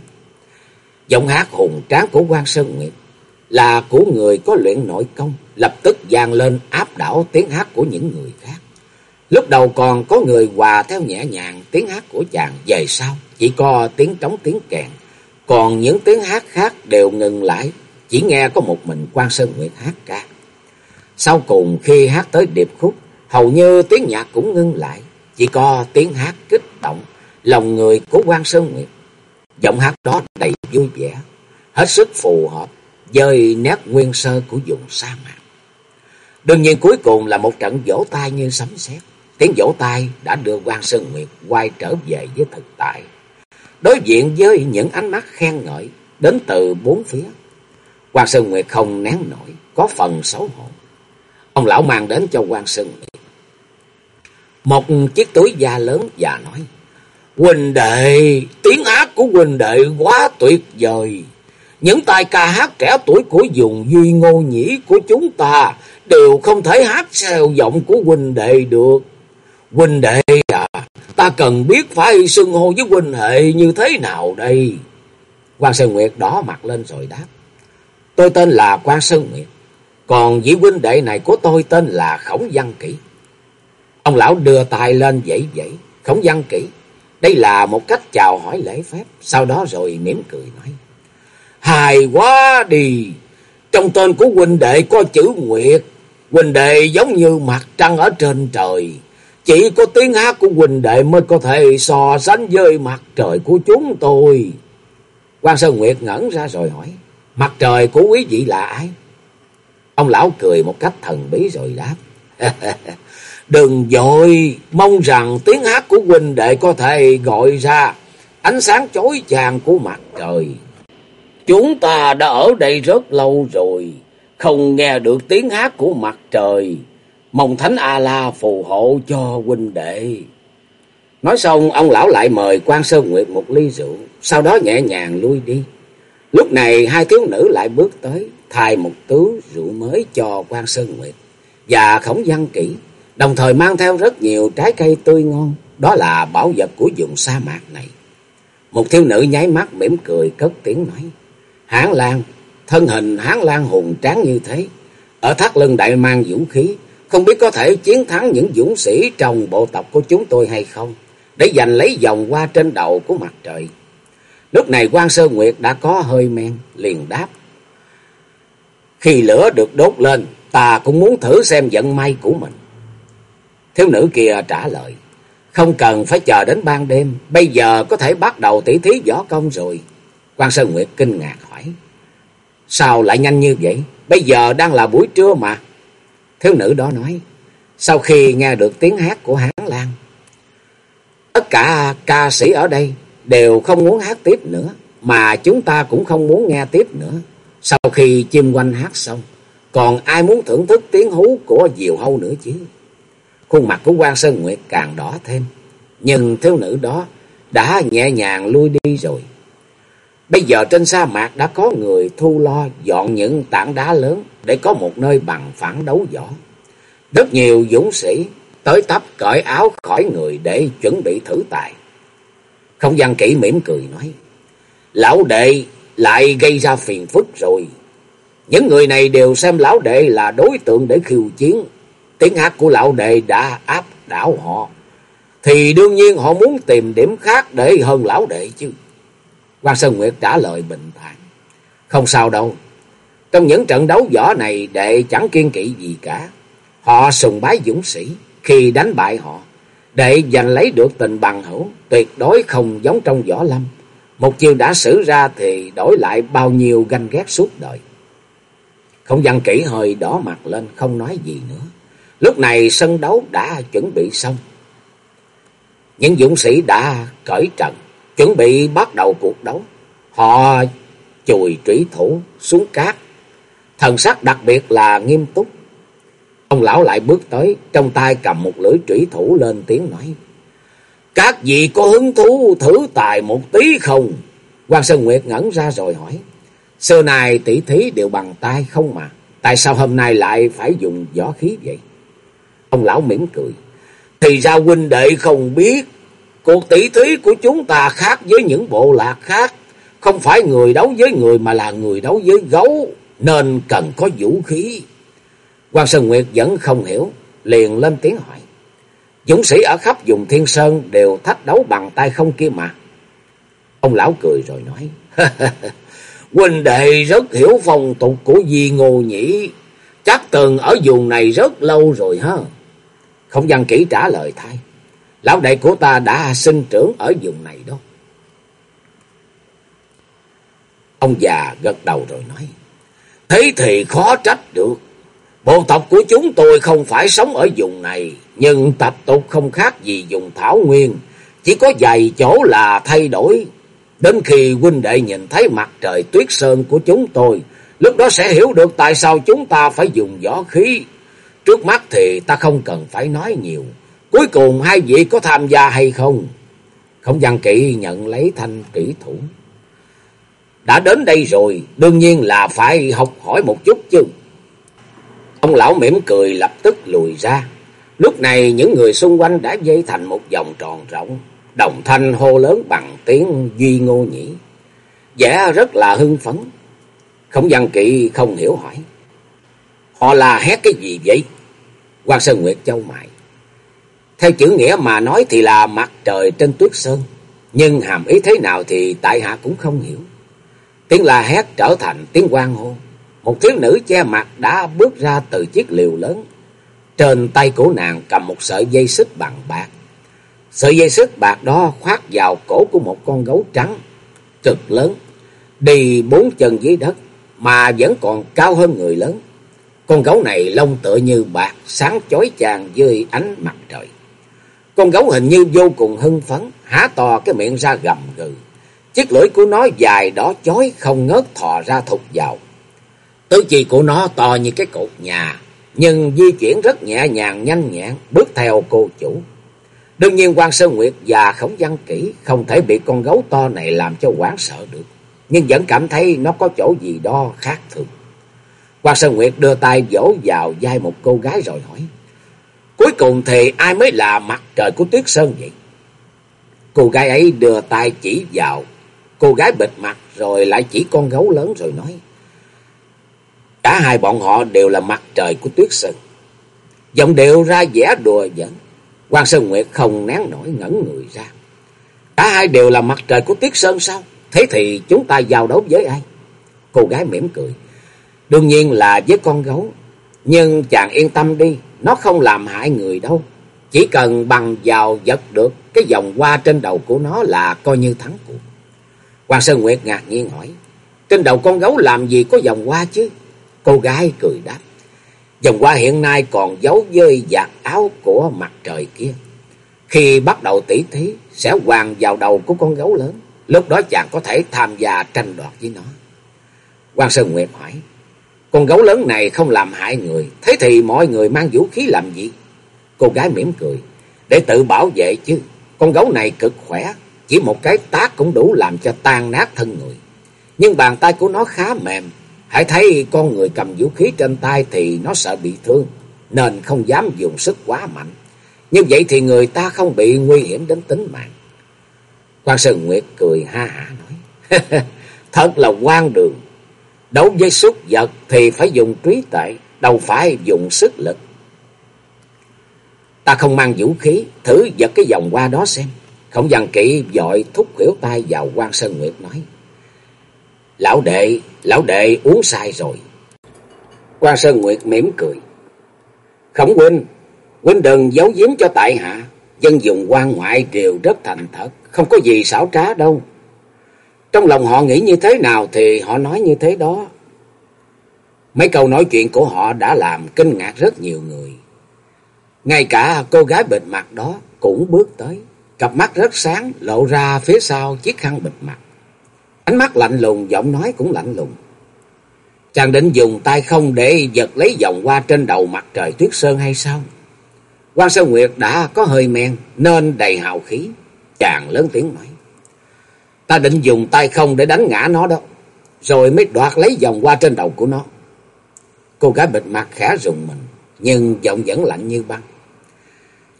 Giọng hát hùng tráng của Quan Sơn Nguyệt là của người có luyện nội công, lập tức vang lên áp đảo tiếng hát của những người khác. Lúc đầu còn có người hòa theo nhẹ nhàng tiếng hát của chàng, về sau chỉ có tiếng trống tiếng kèn, còn những tiếng hát khác đều ngừng lại, chỉ nghe có một mình Quan Sơn Nguyệt hát ca. Sau cùng khi hát tới điệp khúc, hầu như tiếng nhạc cũng ngưng lại, chỉ có tiếng hát kích động lòng người của Quan Sơn Nguyệt. Giọng hát đó đầy vui vẻ, hết sức phù hợp với nét nguyên sơ của vùng sa mạc. Đương nhiên cuối cùng là một trận vỗ tay như sấm sét. Tiếng vỗ tay đã đưa quan Sơn Nguyệt quay trở về với thực tại. Đối diện với những ánh mắt khen ngợi đến từ bốn phía quan Sơn Nguyệt không nén nổi, có phần xấu hổ. Ông lão mang đến cho quan Sơn Nguyệt một chiếc túi da lớn và nói: Quỳnh đệ, tiếng hát của Quỳnh đệ quá tuyệt vời." Những tài ca hát trẻ tuổi của vùng Duy Ngô Nhĩ của chúng ta đều không thể hát sao giọng của huynh đệ được. Huynh đệ à, ta cần biết phải xưng hô với huynh hệ như thế nào đây? Quan Sơn Nguyệt đỏ mặt lên rồi đáp. Tôi tên là Quan Sơn Nguyệt, còn vị huynh đệ này của tôi tên là Khổng Văn Kỷ. Ông lão đưa tay lên dãy dãy, Khổng Văn Kỷ. Đây là một cách chào hỏi lễ phép, sau đó rồi mỉm cười nói. Hài quá đi. Trong tên của huynh đệ có chữ Nguyệt. Huynh đệ giống như mặt trăng ở trên trời. Chỉ có tiếng hát của huynh đệ mới có thể so sánh với mặt trời của chúng tôi. quan Sơn Nguyệt ngẩn ra rồi hỏi. Mặt trời của quý vị là ai? Ông lão cười một cách thần bí rồi đáp. Đừng dội, mong rằng tiếng hát của huynh đệ có thể gọi ra ánh sáng chói chang của mặt trời. Chúng ta đã ở đây rất lâu rồi, không nghe được tiếng hát của mặt trời. Mong Thánh A-La phù hộ cho huynh đệ. Nói xong ông lão lại mời quan Sơn Nguyệt một ly rượu, sau đó nhẹ nhàng lui đi. Lúc này hai thiếu nữ lại bước tới, thay một tứ rượu mới cho quan Sơn Nguyệt và khổng văn kỹ, đồng thời mang theo rất nhiều trái cây tươi ngon, đó là bảo vật của vùng sa mạc này. Một thiếu nữ nháy mắt mỉm cười cất tiếng nói, Hán Lan, thân hình Hán Lan hùng tráng như thế, ở thắt lưng đại mang vũ khí, không biết có thể chiến thắng những dũng sĩ trong bộ tộc của chúng tôi hay không, để giành lấy vòng qua trên đầu của mặt trời. Lúc này quan Sơ Nguyệt đã có hơi men, liền đáp. Khi lửa được đốt lên, ta cũng muốn thử xem vận may của mình. Thiếu nữ kia trả lời. Không cần phải chờ đến ban đêm, bây giờ có thể bắt đầu tỉ thí võ công rồi. quan Sơn Nguyệt kinh ngạc hỏi. Sao lại nhanh như vậy? Bây giờ đang là buổi trưa mà. Thiếu nữ đó nói. Sau khi nghe được tiếng hát của Hán Lan, tất cả ca sĩ ở đây đều không muốn hát tiếp nữa, mà chúng ta cũng không muốn nghe tiếp nữa. Sau khi chim quanh hát xong, còn ai muốn thưởng thức tiếng hú của diều hâu nữa chứ? Khuôn mặt của quan Sơn Nguyệt càng đỏ thêm, nhưng thiếu nữ đó đã nhẹ nhàng lui đi rồi. Bây giờ trên sa mạc đã có người thu lo dọn những tảng đá lớn để có một nơi bằng phản đấu võ. Rất nhiều dũng sĩ tới tấp cởi áo khỏi người để chuẩn bị thử tài. Không gian kỹ mỉm cười nói, Lão đệ lại gây ra phiền phức rồi. Những người này đều xem lão đệ là đối tượng để khiêu chiến. Tiếng hát của lão đệ đã áp đảo họ. Thì đương nhiên họ muốn tìm điểm khác để hơn lão đệ chứ. Quan Sơn Nguyệt trả lời bình thản. Không sao đâu. Trong những trận đấu võ này đệ chẳng kiên kỵ gì cả. Họ sùng bái dũng sĩ. Khi đánh bại họ, đệ giành lấy được tình bằng hữu. Tuyệt đối không giống trong võ lâm. Một chiều đã xử ra thì đổi lại bao nhiêu ganh ghét suốt đời. Không gian kỹ hơi đỏ mặt lên không nói gì nữa. Lúc này sân đấu đã chuẩn bị xong. Những dũng sĩ đã cởi trận, chuẩn bị bắt đầu cuộc đấu. Họ chùi trủy thủ xuống cát. Thần sắc đặc biệt là nghiêm túc. Ông lão lại bước tới, trong tay cầm một lưỡi trủy thủ lên tiếng nói. Các vị có hứng thú thử tài một tí không? quan Sơn Nguyệt ngẩn ra rồi hỏi. Xưa này tỷ thí đều bằng tay không mà. Tại sao hôm nay lại phải dùng võ khí vậy? Ông lão mỉm cười. Thì ra huynh đệ không biết. Cuộc tỷ thí của chúng ta khác với những bộ lạc khác. Không phải người đấu với người mà là người đấu với gấu. Nên cần có vũ khí quan Sơn Nguyệt vẫn không hiểu. Liền lên tiếng hỏi. Dũng sĩ ở khắp vùng Thiên Sơn đều thách đấu bằng tay không kia mà. Ông lão cười rồi nói. Huynh đệ rất hiểu phong tục của Di Ngô nhỉ. Chắc từng ở vùng này rất lâu rồi ha. Không gian kỹ trả lời thay. Lão đệ của ta đã sinh trưởng ở vùng này đó. Ông già gật đầu rồi nói. Thế thì khó trách được. Bộ tộc của chúng tôi không phải sống ở vùng này. Nhưng tập tục không khác gì dùng thảo nguyên. Chỉ có vài chỗ là thay đổi. Đến khi huynh đệ nhìn thấy mặt trời tuyết sơn của chúng tôi, lúc đó sẽ hiểu được tại sao chúng ta phải dùng võ khí. Trước mắt thì ta không cần phải nói nhiều. Cuối cùng hai vị có tham gia hay không? Không gian kỵ nhận lấy thanh kỹ thủ. Đã đến đây rồi, đương nhiên là phải học hỏi một chút chứ. Ông lão mỉm cười lập tức lùi ra. Lúc này những người xung quanh đã dây thành một vòng tròn rộng. Đồng thanh hô lớn bằng tiếng Duy Ngô Nhĩ. vẻ rất là hưng phấn. Không văn kỵ không hiểu hỏi. Họ là hét cái gì vậy? Quan Sơn Nguyệt châu mại. Theo chữ nghĩa mà nói thì là mặt trời trên tuyết sơn. Nhưng hàm ý thế nào thì tại hạ cũng không hiểu. Tiếng la hét trở thành tiếng quan hô. Một thiếu nữ che mặt đã bước ra từ chiếc liều lớn. Trên tay của nàng cầm một sợi dây xích bằng bạc. Sợi dây xích bạc đó khoác vào cổ của một con gấu trắng, cực lớn, đi bốn chân dưới đất, mà vẫn còn cao hơn người lớn. Con gấu này lông tựa như bạc, sáng chói chang dưới ánh mặt trời. Con gấu hình như vô cùng hưng phấn, há to cái miệng ra gầm gừ. Chiếc lưỡi của nó dài đỏ chói không ngớt thò ra thụt vào. Tứ chi của nó to như cái cột nhà, nhưng di chuyển rất nhẹ nhàng nhanh nhẹn, bước theo cô chủ. Đương nhiên quan Sơn Nguyệt và Khổng Văn Kỷ không thể bị con gấu to này làm cho hoảng sợ được. Nhưng vẫn cảm thấy nó có chỗ gì đó khác thường. Quan Sơn Nguyệt đưa tay vỗ vào vai một cô gái rồi hỏi. Cuối cùng thì ai mới là mặt trời của Tuyết Sơn vậy? Cô gái ấy đưa tay chỉ vào. Cô gái bịt mặt rồi lại chỉ con gấu lớn rồi nói. Cả hai bọn họ đều là mặt trời của Tuyết Sơn. Giọng đều ra vẻ đùa giỡn. Quan Sơn Nguyệt không nén nổi ngẩn người ra. Cả hai đều là mặt trời của Tuyết Sơn sao? Thế thì chúng ta giao đấu với ai? Cô gái mỉm cười. Đương nhiên là với con gấu. Nhưng chàng yên tâm đi, nó không làm hại người đâu. Chỉ cần bằng vào giật được cái vòng hoa trên đầu của nó là coi như thắng cuộc. Hoàng Sơn Nguyệt ngạc nhiên hỏi. Trên đầu con gấu làm gì có vòng hoa chứ? Cô gái cười đáp. Dòng hoa hiện nay còn giấu dơi giặt áo của mặt trời kia. Khi bắt đầu tỉ thí, sẽ hoàng vào đầu của con gấu lớn. Lúc đó chàng có thể tham gia tranh đoạt với nó. Quan Sơn Nguyệt hỏi. Con gấu lớn này không làm hại người. Thế thì mọi người mang vũ khí làm gì? Cô gái mỉm cười. Để tự bảo vệ chứ. Con gấu này cực khỏe. Chỉ một cái tác cũng đủ làm cho tan nát thân người. Nhưng bàn tay của nó khá mềm. Hãy thấy con người cầm vũ khí trên tay thì nó sợ bị thương. Nên không dám dùng sức quá mạnh. Như vậy thì người ta không bị nguy hiểm đến tính mạng. Quan Sơn Nguyệt cười ha hả nói. Thật là quan đường. Đấu với súc vật thì phải dùng trí tuệ, đâu phải dùng sức lực. Ta không mang vũ khí, thử giật cái vòng qua đó xem. Không dằn kỵ dội thúc hiểu tay vào quan Sơn Nguyệt nói. Lão đệ, lão đệ uống sai rồi. Quan Sơn Nguyệt mỉm cười. Khổng huynh, huynh đừng giấu giếm cho tại hạ. Dân dùng quan ngoại đều rất thành thật, không có gì xảo trá đâu. Trong lòng họ nghĩ như thế nào thì họ nói như thế đó. Mấy câu nói chuyện của họ đã làm kinh ngạc rất nhiều người. Ngay cả cô gái bịt mặt đó cũng bước tới. Cặp mắt rất sáng lộ ra phía sau chiếc khăn bịt mặt. Ánh mắt lạnh lùng, giọng nói cũng lạnh lùng. Chàng định dùng tay không để giật lấy vòng qua trên đầu mặt trời tuyết sơn hay sao? Quan Sơn Nguyệt đã có hơi men nên đầy hào khí. Chàng lớn tiếng nói. Ta định dùng tay không để đánh ngã nó đó. Rồi mới đoạt lấy vòng qua trên đầu của nó. Cô gái bịt mặt khẽ rùng mình. Nhưng giọng vẫn lạnh như băng.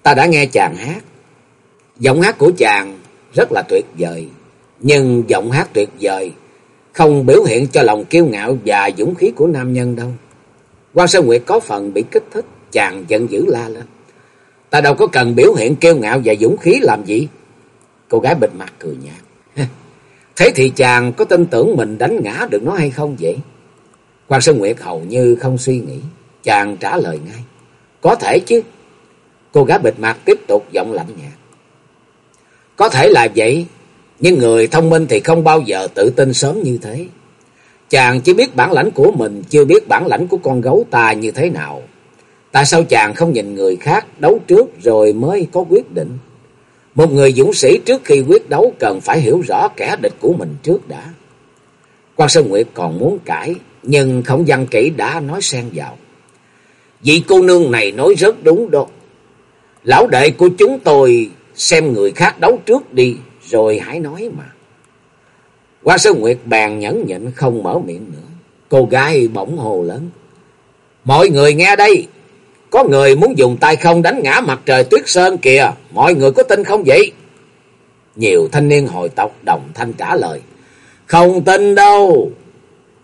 Ta đã nghe chàng hát. Giọng hát của chàng rất là tuyệt vời. Nhưng giọng hát tuyệt vời không biểu hiện cho lòng kiêu ngạo và dũng khí của nam nhân đâu. Quan Sơn Nguyệt có phần bị kích thích, chàng giận dữ la lên. Ta đâu có cần biểu hiện kiêu ngạo và dũng khí làm gì. Cô gái bịt mặt cười nhạt. Thế thì chàng có tin tưởng mình đánh ngã được nó hay không vậy? Quan Sơn Nguyệt hầu như không suy nghĩ. Chàng trả lời ngay. Có thể chứ. Cô gái bịt mặt tiếp tục giọng lạnh nhạt. Có thể là vậy. Nhưng người thông minh thì không bao giờ tự tin sớm như thế. Chàng chỉ biết bản lãnh của mình, chưa biết bản lãnh của con gấu ta như thế nào. Tại sao chàng không nhìn người khác đấu trước rồi mới có quyết định? Một người dũng sĩ trước khi quyết đấu cần phải hiểu rõ kẻ địch của mình trước đã. Quan Sơn Nguyệt còn muốn cãi, nhưng không văn kỹ đã nói xen vào. Vị cô nương này nói rất đúng đó. Lão đệ của chúng tôi xem người khác đấu trước đi, rồi hãy nói mà. Hoa Sơ Nguyệt bèn nhẫn nhịn không mở miệng nữa. Cô gái bỗng hồ lớn. Mọi người nghe đây, có người muốn dùng tay không đánh ngã mặt trời tuyết sơn kìa, mọi người có tin không vậy? Nhiều thanh niên hội tộc đồng thanh trả lời. Không tin đâu.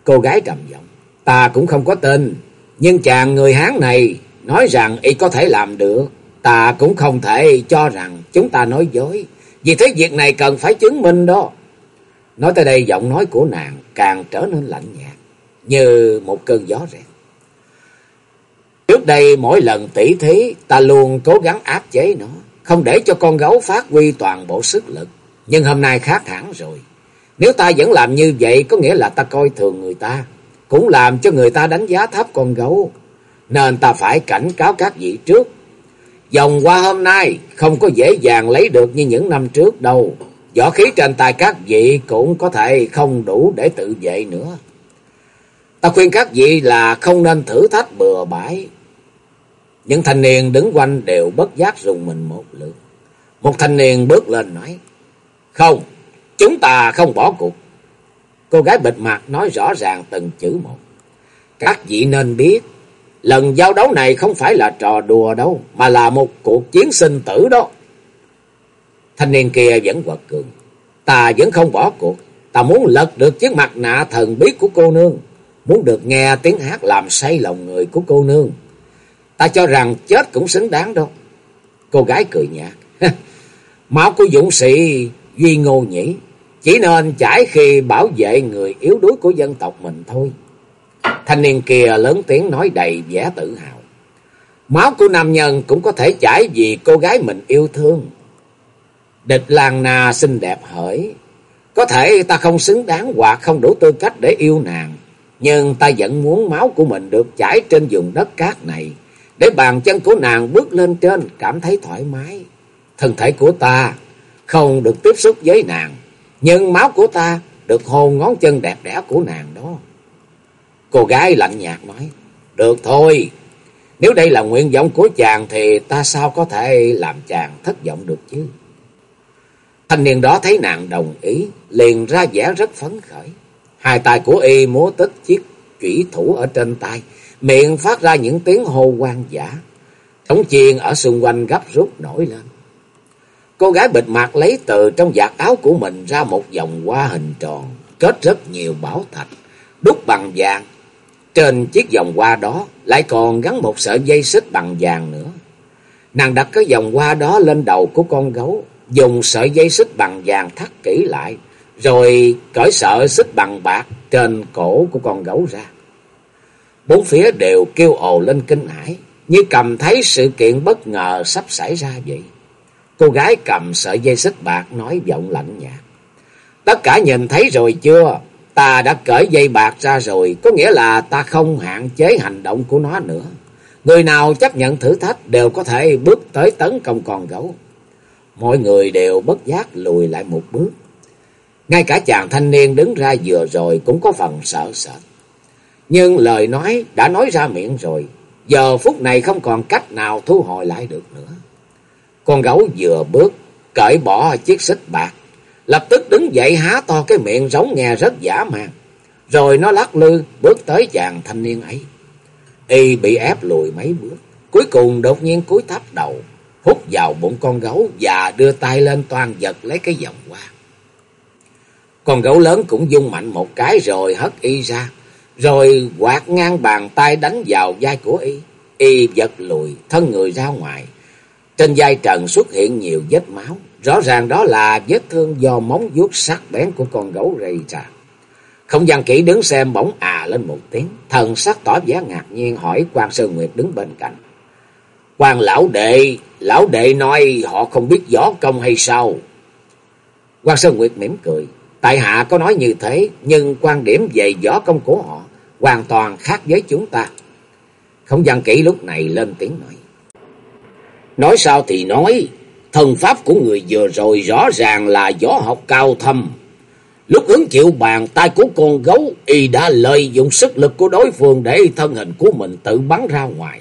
Cô gái trầm giọng. Ta cũng không có tin. Nhưng chàng người Hán này nói rằng y có thể làm được. Ta cũng không thể cho rằng chúng ta nói dối. Vì thế việc này cần phải chứng minh đó. Nói tới đây giọng nói của nàng càng trở nên lạnh nhạt. Như một cơn gió rèn Trước đây mỗi lần tỉ thí, ta luôn cố gắng áp chế nó. Không để cho con gấu phát huy toàn bộ sức lực. Nhưng hôm nay khác hẳn rồi. Nếu ta vẫn làm như vậy, có nghĩa là ta coi thường người ta. Cũng làm cho người ta đánh giá thấp con gấu. Nên ta phải cảnh cáo các vị trước. Dòng qua hôm nay không có dễ dàng lấy được như những năm trước đâu. Võ khí trên tay các vị cũng có thể không đủ để tự vệ nữa. Ta khuyên các vị là không nên thử thách bừa bãi. Những thanh niên đứng quanh đều bất giác dùng mình một lượt. Một thanh niên bước lên nói. Không, chúng ta không bỏ cuộc. Cô gái bịt mặt nói rõ ràng từng chữ một. Các vị nên biết, lần giao đấu này không phải là trò đùa đâu, mà là một cuộc chiến sinh tử đó. Thanh niên kia vẫn quật cường. Ta vẫn không bỏ cuộc. Ta muốn lật được chiếc mặt nạ thần bí của cô nương. Muốn được nghe tiếng hát làm say lòng người của cô nương. Ta cho rằng chết cũng xứng đáng đâu. Cô gái cười nhạt. Máu của dũng sĩ Duy Ngô nhỉ. Chỉ nên chảy khi bảo vệ người yếu đuối của dân tộc mình thôi. Thanh niên kia lớn tiếng nói đầy vẻ tự hào. Máu của nam nhân cũng có thể chảy vì cô gái mình yêu thương. Địch làng nà xinh đẹp hỡi. Có thể ta không xứng đáng hoặc không đủ tư cách để yêu nàng. Nhưng ta vẫn muốn máu của mình được chảy trên vùng đất cát này. Để bàn chân của nàng bước lên trên, cảm thấy thoải mái. Thân thể của ta không được tiếp xúc với nàng. Nhưng máu của ta được hôn ngón chân đẹp đẽ của nàng đó. Cô gái lạnh nhạt nói. Được thôi. Nếu đây là nguyện vọng của chàng thì ta sao có thể làm chàng thất vọng được chứ? Thanh niên đó thấy nàng đồng ý, liền ra vẻ rất phấn khởi. Hai tay của y múa tích chiếc chủy thủ ở trên tay, miệng phát ra những tiếng hô quan giả. Trống chiên ở xung quanh gấp rút nổi lên. Cô gái bịt mặt lấy từ trong giặt áo của mình ra một vòng hoa hình tròn, kết rất nhiều bảo thạch, đúc bằng vàng. Trên chiếc vòng hoa đó lại còn gắn một sợi dây xích bằng vàng nữa. Nàng đặt cái vòng hoa đó lên đầu của con gấu, dùng sợi dây xích bằng vàng thắt kỹ lại, rồi cởi sợi xích bằng bạc trên cổ của con gấu ra. Bốn phía đều kêu ồ lên kinh hãi, như cầm thấy sự kiện bất ngờ sắp xảy ra vậy. Cô gái cầm sợi dây xích bạc nói giọng lạnh nhạt. Tất cả nhìn thấy rồi chưa? Ta đã cởi dây bạc ra rồi, có nghĩa là ta không hạn chế hành động của nó nữa. Người nào chấp nhận thử thách đều có thể bước tới tấn công con gấu. Mọi người đều bất giác lùi lại một bước. Ngay cả chàng thanh niên đứng ra vừa rồi cũng có phần sợ sệt. Nhưng lời nói đã nói ra miệng rồi, giờ phút này không còn cách nào thu hồi lại được nữa. Con gấu vừa bước, cởi bỏ chiếc xích bạc, lập tức đứng dậy há to cái miệng giống nghe rất giả màng. Rồi nó lắc lư bước tới chàng thanh niên ấy. Y bị ép lùi mấy bước, cuối cùng đột nhiên cúi thấp đầu, hút vào bụng con gấu và đưa tay lên toàn giật lấy cái vòng hoa. Con gấu lớn cũng dung mạnh một cái rồi hất y ra, rồi quạt ngang bàn tay đánh vào vai của y. Y giật lùi, thân người ra ngoài. Trên vai trần xuất hiện nhiều vết máu, rõ ràng đó là vết thương do móng vuốt sắc bén của con gấu gây ra. Không gian kỹ đứng xem bỗng à lên một tiếng, thần sắc tỏ vẻ ngạc nhiên hỏi quan Sơn Nguyệt đứng bên cạnh. quan lão đệ, lão đệ nói họ không biết võ công hay sao? quan Sơn Nguyệt mỉm cười, tại hạ có nói như thế, nhưng quan điểm về võ công của họ hoàn toàn khác với chúng ta. Không gian kỹ lúc này lên tiếng nói. Nói sao thì nói, thần pháp của người vừa rồi rõ ràng là võ học cao thâm. Lúc ứng chịu bàn tay của con gấu, y đã lợi dụng sức lực của đối phương để thân hình của mình tự bắn ra ngoài.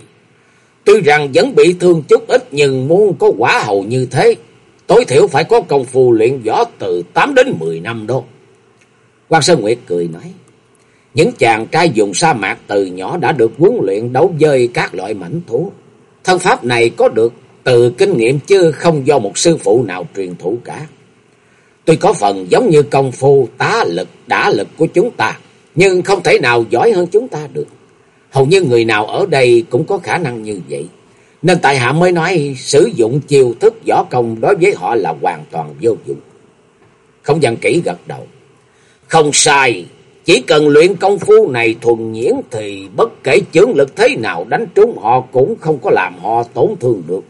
Tuy rằng vẫn bị thương chút ít nhưng muốn có quả hầu như thế, tối thiểu phải có công phu luyện võ từ 8 đến 10 năm đó. Quan Sơn Nguyệt cười nói, những chàng trai dùng sa mạc từ nhỏ đã được huấn luyện đấu với các loại mảnh thú. Thân pháp này có được từ kinh nghiệm chứ không do một sư phụ nào truyền thụ cả. Tuy có phần giống như công phu tá lực, đả lực của chúng ta, nhưng không thể nào giỏi hơn chúng ta được. Hầu như người nào ở đây cũng có khả năng như vậy. Nên tại hạ mới nói sử dụng chiêu thức võ công đối với họ là hoàn toàn vô dụng. Không gian kỹ gật đầu. Không sai, chỉ cần luyện công phu này thuần nhiễn thì bất kể chướng lực thế nào đánh trúng họ cũng không có làm họ tổn thương được.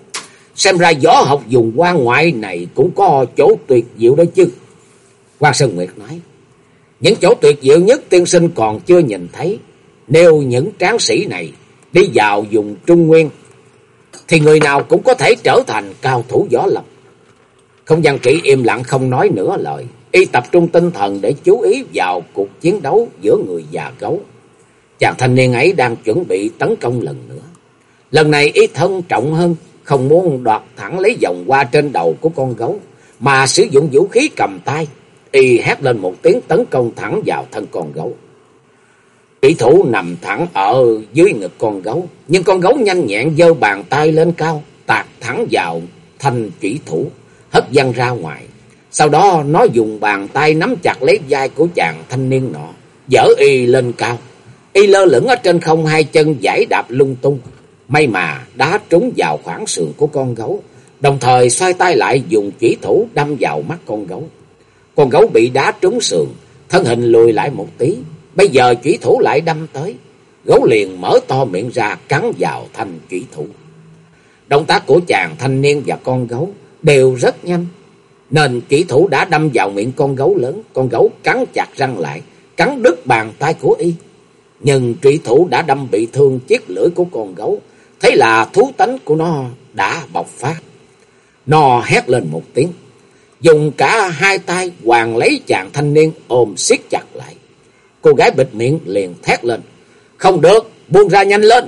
Xem ra võ học dùng quan ngoại này cũng có chỗ tuyệt diệu đó chứ. Quan Sơn Nguyệt nói. Những chỗ tuyệt diệu nhất tiên sinh còn chưa nhìn thấy. Nếu những tráng sĩ này đi vào dùng trung nguyên. Thì người nào cũng có thể trở thành cao thủ võ lâm. Không gian kỹ im lặng không nói nửa lời. Y tập trung tinh thần để chú ý vào cuộc chiến đấu giữa người già gấu. Chàng thanh niên ấy đang chuẩn bị tấn công lần nữa. Lần này y thân trọng hơn không muốn đoạt thẳng lấy vòng qua trên đầu của con gấu, mà sử dụng vũ khí cầm tay, y hét lên một tiếng tấn công thẳng vào thân con gấu. Kỹ thủ nằm thẳng ở dưới ngực con gấu, nhưng con gấu nhanh nhẹn giơ bàn tay lên cao, tạt thẳng vào thanh kỹ thủ, hất văng ra ngoài. Sau đó nó dùng bàn tay nắm chặt lấy vai của chàng thanh niên nọ, dở y lên cao. Y lơ lửng ở trên không hai chân giải đạp lung tung. May mà đá trúng vào khoảng sườn của con gấu, đồng thời xoay tay lại dùng chỉ thủ đâm vào mắt con gấu. Con gấu bị đá trúng sườn, thân hình lùi lại một tí, bây giờ chỉ thủ lại đâm tới. Gấu liền mở to miệng ra cắn vào thanh chỉ thủ. Động tác của chàng thanh niên và con gấu đều rất nhanh, nên chỉ thủ đã đâm vào miệng con gấu lớn, con gấu cắn chặt răng lại, cắn đứt bàn tay của y. Nhưng trị thủ đã đâm bị thương chiếc lưỡi của con gấu, thấy là thú tánh của nó đã bộc phát. Nó hét lên một tiếng, dùng cả hai tay hoàng lấy chàng thanh niên ôm siết chặt lại. Cô gái bịt miệng liền thét lên, không được, buông ra nhanh lên.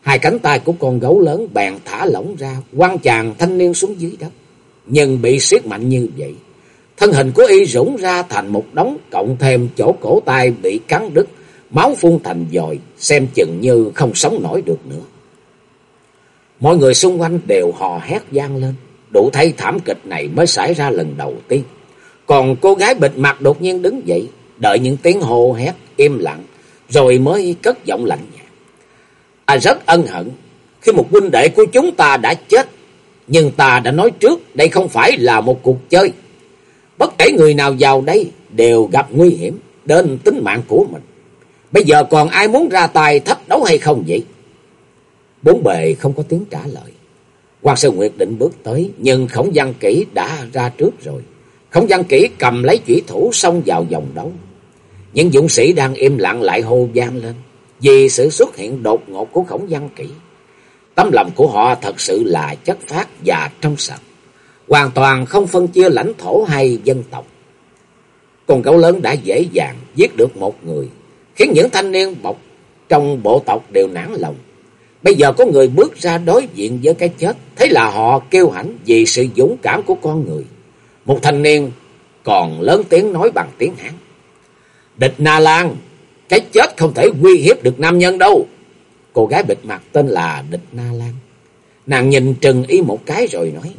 Hai cánh tay của con gấu lớn bèn thả lỏng ra, quăng chàng thanh niên xuống dưới đất. Nhưng bị siết mạnh như vậy, thân hình của y rủng ra thành một đống, cộng thêm chỗ cổ tay bị cắn đứt, máu phun thành dòi, xem chừng như không sống nổi được nữa. Mọi người xung quanh đều hò hét gian lên, đủ thấy thảm kịch này mới xảy ra lần đầu tiên. Còn cô gái bịt mặt đột nhiên đứng dậy, đợi những tiếng hô hét im lặng, rồi mới cất giọng lạnh nhạt. Ta rất ân hận khi một huynh đệ của chúng ta đã chết. Nhưng ta đã nói trước đây không phải là một cuộc chơi. Bất kể người nào vào đây đều gặp nguy hiểm đến tính mạng của mình. Bây giờ còn ai muốn ra tay thách đấu hay không vậy? Bốn bề không có tiếng trả lời. Quan Sơn Nguyệt định bước tới nhưng Khổng Văn Kỷ đã ra trước rồi. Khổng Văn Kỷ cầm lấy chủy thủ xông vào vòng đấu. Những dũng sĩ đang im lặng lại hô vang lên vì sự xuất hiện đột ngột của khổng văn Kỷ. Tấm lòng của họ thật sự là chất phát và trong sạch, hoàn toàn không phân chia lãnh thổ hay dân tộc. Con gấu lớn đã dễ dàng giết được một người, khiến những thanh niên bọc trong bộ tộc đều nản lòng. Bây giờ có người bước ra đối diện với cái chết, thế là họ kêu hãnh vì sự dũng cảm của con người. Một thanh niên còn lớn tiếng nói bằng tiếng Hán. Địch Na Lan cái chết không thể uy hiếp được nam nhân đâu. Cô gái bịt mặt tên là Địch Na Lan. Nàng nhìn Trừng Y một cái rồi nói.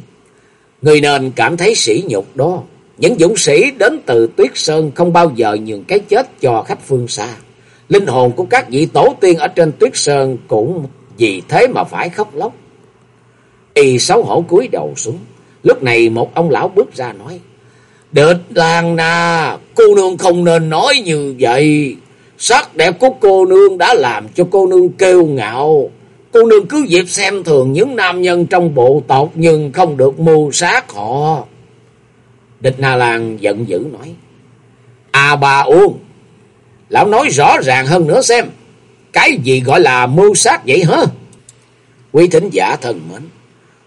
Người nên cảm thấy sỉ nhục đó. Những dũng sĩ đến từ Tuyết Sơn không bao giờ nhường cái chết cho khách phương xa. Linh hồn của các vị tổ tiên ở trên Tuyết Sơn cũng vì thế mà phải khóc lóc. Y xấu hổ cúi đầu xuống. Lúc này một ông lão bước ra nói. Địch Lan nà, cô nương không nên nói như vậy. Sắc đẹp của cô nương đã làm cho cô nương kêu ngạo. Cô nương cứ dịp xem thường những nam nhân trong bộ tộc nhưng không được mưu sát họ. Địch Na Lan giận dữ nói. À bà Uông, lão nói rõ ràng hơn nữa xem. Cái gì gọi là mưu sát vậy hả? Quý thính giả thần mến.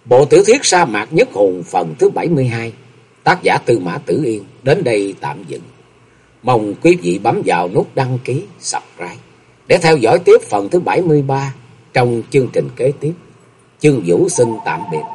Bộ tiểu thuyết sa mạc nhất hùng phần thứ 72. Tác giả Tư Mã Tử Yên đến đây tạm dừng. Mong quý vị bấm vào nút đăng ký, subscribe để theo dõi tiếp phần thứ 73 trong chương trình kế tiếp. Chương Vũ xin tạm biệt.